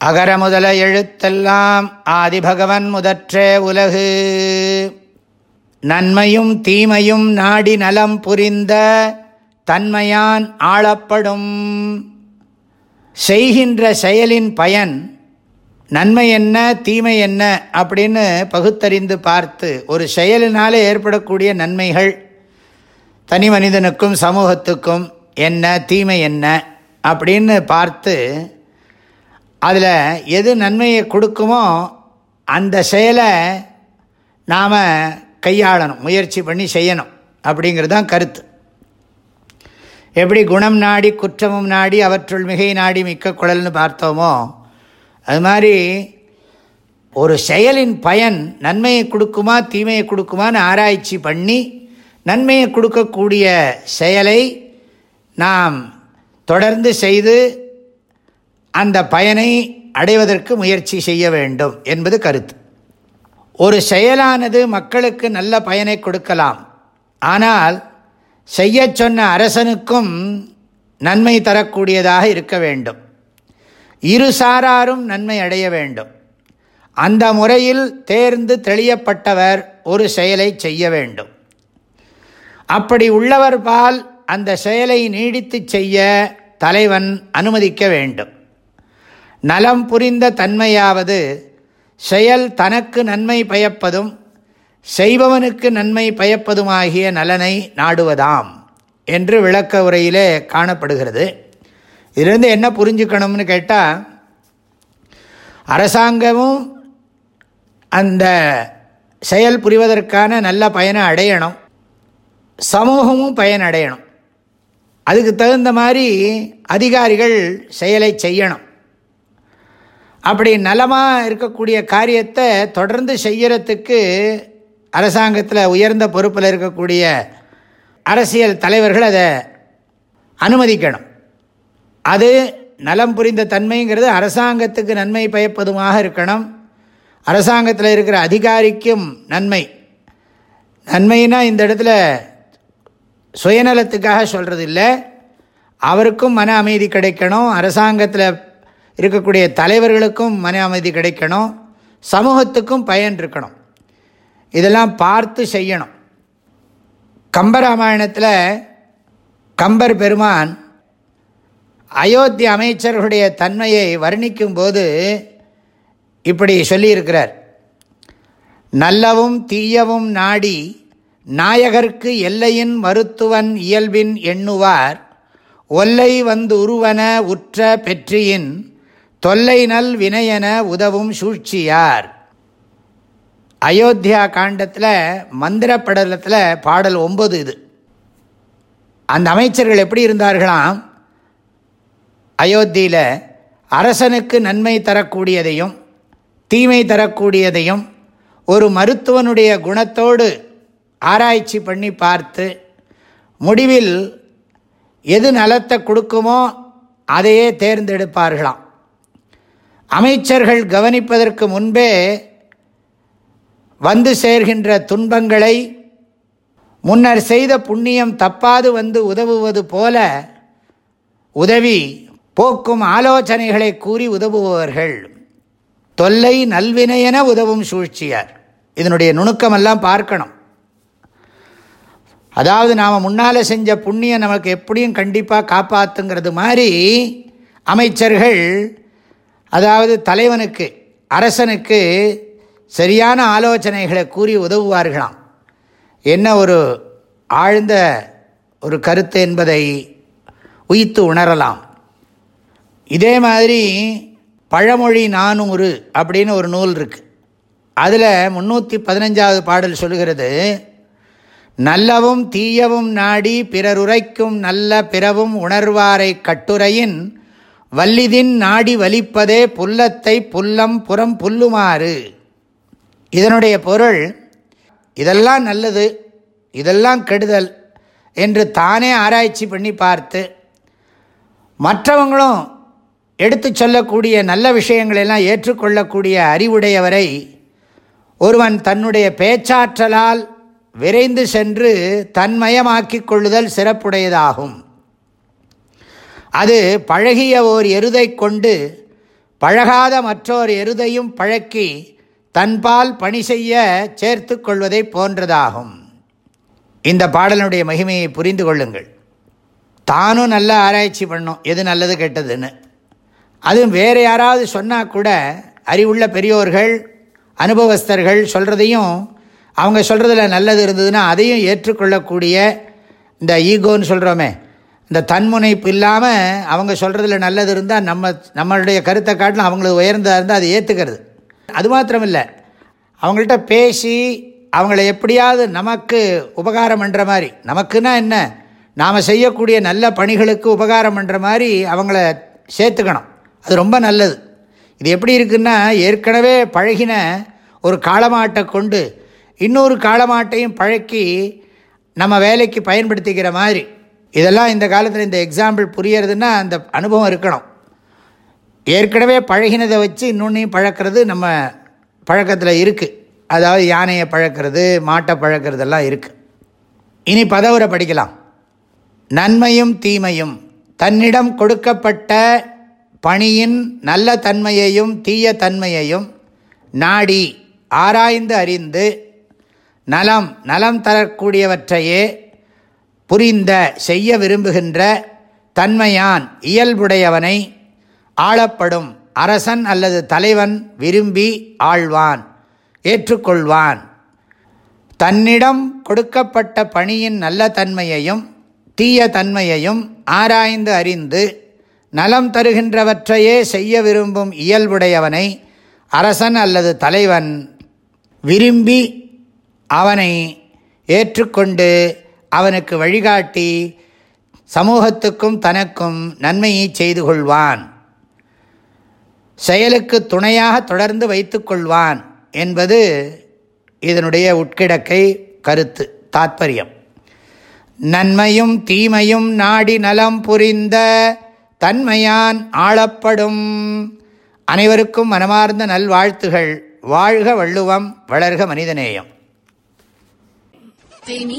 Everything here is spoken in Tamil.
அகர முதல எழுத்தெல்லாம் ஆதிபகவன் முதற்றே உலகு. நன்மையும் தீமையும் நாடி நலம் புரிந்த தன்மையான் ஆளப்படும். செய்கின்ற செயலின் பயன் நன்மை என்ன தீமை என்ன அப்படின்னு பகுத்தறிந்து பார்த்து ஒரு செயலினாலே ஏற்படக்கூடிய நன்மைகள் தனி மனிதனுக்கும் சமூகத்துக்கும் என்ன தீமை என்ன அப்படின்னு பார்த்து அதில் எது நன்மையை கொடுக்குமோ அந்த செயலை நாம் கையாளணும் முயற்சி பண்ணி செய்யணும் அப்படிங்கிறது தான் கருத்து. எப்படி குணம் நாடி குற்றமும் நாடி அவற்றுள் மிகை நாடி மிக்க குழல்னு பார்த்தோமோ அது மாதிரி ஒரு செயலின் பயன் நன்மையை கொடுக்குமா தீமையை கொடுக்குமான்னு ஆராய்ச்சி பண்ணி நன்மையை கொடுக்கக்கூடிய செயலை நாம் தொடர்ந்து செய்து அந்த பயனை அடைவதற்கு முயற்சி செய்ய வேண்டும் என்பது கருத்து. ஒரு செயலானது மக்களுக்கு நல்ல பயனை கொடுக்கலாம். ஆனால் செய்ய சொன்ன அரசனுக்கும் நன்மை தரக்கூடியதாக இருக்க வேண்டும். இரு சாராரும் நன்மை அடைய வேண்டும். அந்த முறையில் தேர்ந்து தெளியப்பட்டவர் ஒரு செயலை செய்ய வேண்டும். அப்படி உள்ளவர் பால் அந்த செயலை நீடித்து செய்ய தலைவன் அனுமதிக்க வேண்டும். நலம் புரிந்த தன்மையாவது செயல் தனக்கு நன்மை பயப்பதும் செய்பவனுக்கு நன்மை பயப்பதுமாகிய நலனை நாடுவதாம் என்று விளக்க உரையிலே காணப்படுகிறது. இதிலிருந்து என்ன புரிஞ்சுக்கணும்னு கேட்டால் அரசாங்கமும் அந்த செயல் புரிவதற்கான நல்ல பயனை அடையணும். சமூகமும் பயனடையணும். அதுக்கு தகுந்த மாதிரி அதிகாரிகள் செயலை செய்யணும். அப்படி நலமாக இருக்கக்கூடிய காரியத்தை தொடர்ந்து செய்யறதுக்கு அரசாங்கத்தில் உயர்ந்த பொறுப்பில் இருக்கக்கூடிய அரசியல் தலைவர்கள் அதை அனுமதிக்கணும். அது நலம் புரிந்த தன்மைங்கிறது அரசாங்கத்துக்கு நன்மை பயப்பதுமாக இருக்கணும். அரசாங்கத்தில் இருக்கிற அதிகாரிக்கும் நன்மை. நன்மைனா இந்த இடத்துல சுயநலத்துக்காக சொல்கிறது இல்லை அவருக்கும் மன அமைதி கிடைக்கணும். அரசாங்கத்தில் இருக்கக்கூடிய தலைவர்களுக்கும் மன அமைதி கிடைக்கணும். சமூகத்துக்கும் பயன் இருக்கணும். இதெல்லாம் பார்த்து செய்யணும். கம்பராமாயணத்தில் கம்பர் பெருமான் அயோத்தி அமைச்சர்களுடைய தன்மையை வர்ணிக்கும் போது இப்படி சொல்லியிருக்கிறார். நல்லவும் தீயவும் நாடி நாயகர்க்கு எல்லையின் மருத்துவன் இயல்பின் எண்ணுவார். ஒல்லை வந்து உருவன உற்ற பெற்றியின் தொல்லை நல் வினையென உதவும் சூழ்ச்சியார். அயோத்தியா காண்டத்தில் மந்திரப்படலத்தில் பாடல் ஒம்பது இது. அந்த அமைச்சர்கள் எப்படி இருந்தார்களாம்? அயோத்தியில் அரசனுக்கு நன்மை தரக்கூடியதையும் தீமை தரக்கூடியதையும் ஒரு மருத்துவனுடைய குணத்தோடு ஆராய்ச்சி பண்ணி பார்த்து முடிவில் எது நலத்தை கொடுக்குமோ அதையே தேர்ந்தெடுப்பார்களாம். அமைச்சர்கள் கவனிப்பதற்கு முன்பே வந்து சேர்கின்ற துன்பங்களை முன்னர் செய்த புண்ணியம் தப்பாது வந்து உதவுவது போல உதவி போக்கும் ஆலோசனைகளை கூறி உதவுபவர்கள். தொல்லை நல்வினையென உதவும் சூழ்ச்சியார். இதனுடைய நுணுக்கமெல்லாம் பார்க்கணும். அதாவது நாம் முன்னால் செஞ்ச புண்ணியம் நமக்கு எப்படியும் கண்டிப்பாக காப்பாற்றுங்கிறது மாதிரி அமைச்சர்கள் அதாவது தலைவனுக்கு அரசனுக்கு சரியான ஆலோசனைகளை கூறி உதவுவார்களாம். என்ன ஒரு ஆழ்ந்த ஒரு கருத்து என்பதை உயித்து உணரலாம். இதே மாதிரி பழமொழி நானூறு அப்படின்னு ஒரு நூல் இருக்குது அதில் முந்நூற்றி பதினஞ்சாவது பாடல் சொல்கிறது நல்லவும் தீயவும் நாடி பிறருரைக்கும் நல்ல பிறவும் உணர்வாரை கட்டுரையின் வல்லிதின் நாடி வலிப்பதே புல்லத்தை புல்லம் புறம் புல்லுமாறு. இதனுடைய பொருள் இதெல்லாம் நல்லது இதெல்லாம் கெடுதல் என்று தானே ஆராய்ச்சி பண்ணி பார்த்து மற்றவங்களும் எடுத்து சொல்லக்கூடிய நல்ல விஷயங்களெல்லாம் ஏற்றுக்கொள்ளக்கூடிய அறிவுடையவரை ஒருவன் தன்னுடைய பேச்சாற்றலால் விரைந்து சென்று தன்மயமாக்கிக் கொள்ளுதல் சிறப்புடையதாகும். அது பழகிய ஓர் எருதை கொண்டு பழகாத மற்றோர் எருதையும் பழக்கி தன்பால் பணி செய்ய சேர்த்து கொள்வதை போன்றதாகும். இந்த பாடலினுடைய மகிமையை புரிந்து கொள்ளுங்கள். தானும் நல்ல ஆராய்ச்சி பண்ணும். எது நல்லது கெட்டதுன்னு. அதுவும் வேறு யாராவது சொன்னால் கூட அறிவுள்ள பெரியோர்கள் அனுபவஸ்தர்கள் சொல்கிறதையும் அவங்க சொல்கிறதுல நல்லது இருந்ததுன்னா அதையும் ஏற்றுக்கொள்ளக்கூடிய இந்த ஈகோன்னு சொல்கிறோமே இந்த தன்முனைப்பு இல்லாமல் அவங்க சொல்கிறதுல நல்லது இருந்தால் நம்ம நம்மளுடைய கருத்தை காட்டிலும் அவங்களுக்கு உயர்ந்ததாக இருந்தால் அதை ஏற்றுக்கிறது அது மாத்திரமில்லை. அவங்கள்ட்ட பேசி அவங்கள எப்படியாவது நமக்கு உபகாரம் பண்ணுற மாதிரி நமக்குன்னா என்ன? நாம் செய்யக்கூடிய நல்ல பணிகளுக்கு உபகாரம் பண்ணுற மாதிரி அவங்கள சேர்த்துக்கணும். அது ரொம்ப நல்லது. இது எப்படி இருக்குன்னா ஏற்கனவே பழகின ஒரு காலமாட்டை கொண்டு இன்னொரு காலமாட்டையும் பழக்கி நம்ம வேலைக்கு பயன்படுத்திக்கிற மாதிரி இதெல்லாம் இந்த காலத்தில் இந்த எக்ஸாம்பிள் புரியறதுன்னா அந்த அனுபவம் இருக்கணும். ஏற்கனவே பழகினதை வச்சு இன்னொன்றையும் பழக்கிறது நம்ம பழக்கத்தில் இருக்குது அதாவது யானையை பழக்கிறது மாட்டை பழக்கிறதெல்லாம் இருக்குது இனி பதவுரை படிக்கலாம். நன்மையும் தீமையும். தன்னிடம் கொடுக்கப்பட்ட பணியின் நல்ல தன்மையையும் தீய தன்மையையும் நாடி ஆராய்ந்து அறிந்து நலம் நலம் தரக்கூடியவற்றையே புரிந்த செய்ய விரும்புகின்ற தன்மையான் இயல்புடையவனை ஆளப்படும் அரசன் அல்லது தலைவன் விரும்பி ஆழ்வான் ஏற்றுக்கொள்வான். தன்னிடம் கொடுக்கப்பட்ட பணியின் நல்ல தன்மையையும் தீய தன்மையையும் ஆராய்ந்து அறிந்து நலம் தருகின்றவற்றையே செய்ய விரும்பும் இயல்புடையவனை அரசன் அல்லது தலைவன் விரும்பி அவனை ஏற்றுக்கொண்டு அவனுக்கு வழிகாட்டி சமூகத்துக்கும் தனக்கும் நன்மையை செய்து கொள்வான். செயலுக்கு துணையாக தொடர்ந்து வைத்து கொள்வான் என்பது இதனுடைய உட்கிடக்கை கருத்து தாத்பரியம். நன்மையும் தீமையும் நாடி நலம் புரிந்த தன்மையான் ஆளப்படும். அனைவருக்கும் மனமார்ந்த நல்வாழ்த்துகள். வாழ்க வள்ளுவம் வளர்க மனிதநேயம். தேனி